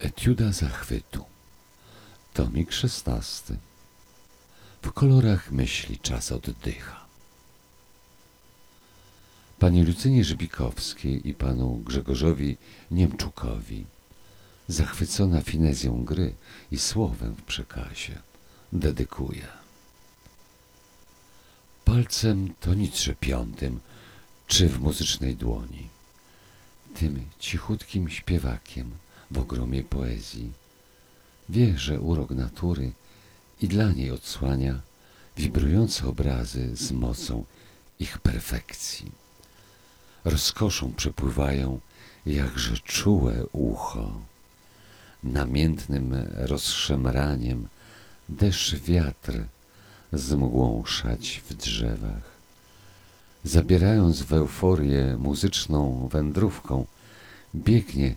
Etiuda zachwytu. Tomik szesnasty. W kolorach myśli czas oddycha. Pani Lucynie Żybikowskiej i panu Grzegorzowi Niemczukowi, zachwycona finezją gry i słowem w przekazie, dedykuje. Palcem to nitrze piątym, czy w muzycznej dłoni. Tym cichutkim śpiewakiem w ogromie poezji. Wie, że urok natury i dla niej odsłania wibrujące obrazy z mocą ich perfekcji. Rozkoszą przepływają jakże czułe ucho. Namiętnym rozszemraniem deszcz wiatr z mgłą szać w drzewach. Zabierając w euforię muzyczną wędrówką, biegnie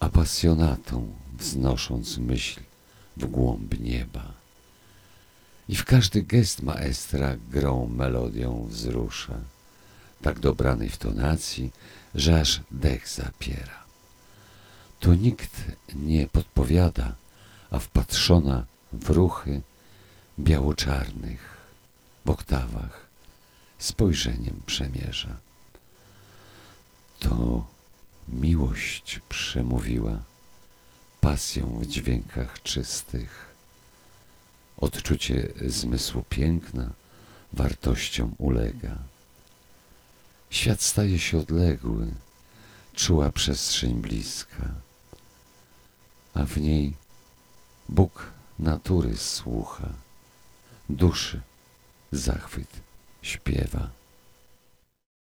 apasjonatą, wznosząc myśl w głąb nieba. I w każdy gest maestra grą melodią wzrusza, tak dobranej w tonacji, że aż dech zapiera. To nikt nie podpowiada, a wpatrzona w ruchy biało-czarnych w oktawach spojrzeniem przemierza. Miłość przemówiła pasją w dźwiękach czystych. Odczucie zmysłu piękna wartościom ulega. Świat staje się odległy, czuła przestrzeń bliska, a w niej Bóg natury słucha, duszy zachwyt śpiewa.